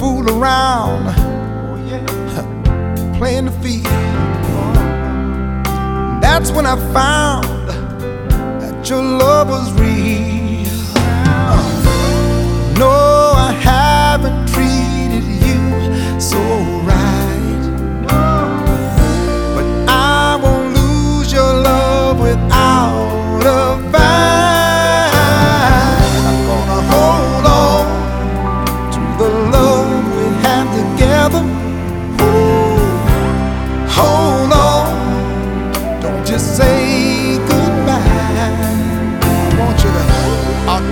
Fool around. Oh, yeah. Playing the field. That's when I found that your love was real. No, I haven't treated you so right. But I won't lose your love without a fight. I'm gonna hold on to the love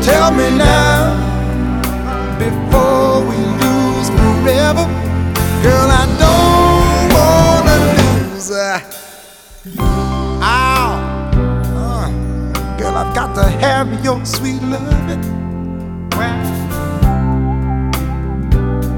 tell me now. Before we lose forever. Girl, I don't wanna lose. Uh, ow, uh, girl, I've got to have your sweet loving.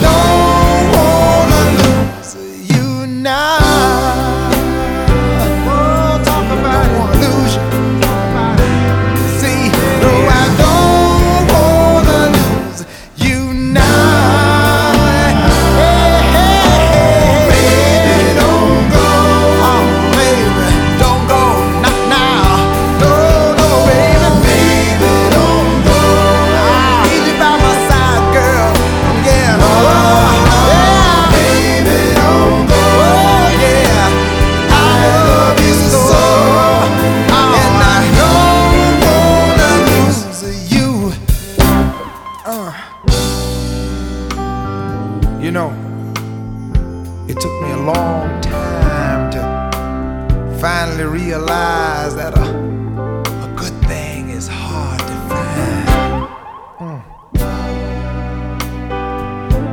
Don't It took me a long time to finally realize that a, a good thing is hard to find. Mm.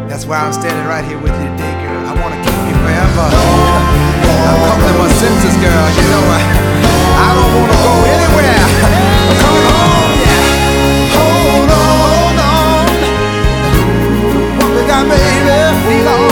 That's why I'm standing right here with you today, girl. I want to keep you forever. I'm coming to my senses, girl. You know, I, I don't want to go anywhere. Come on, yeah. Hold on. What we got, baby? Feel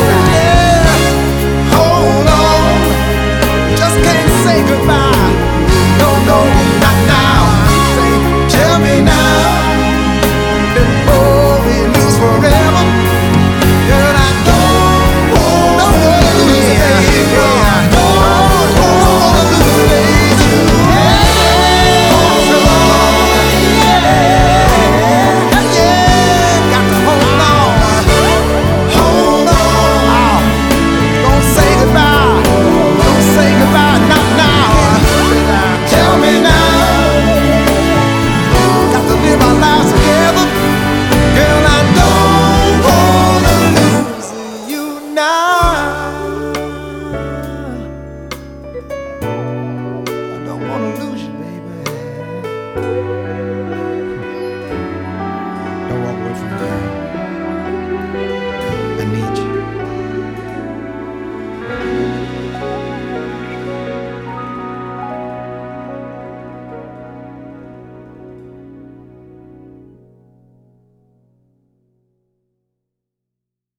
away from there.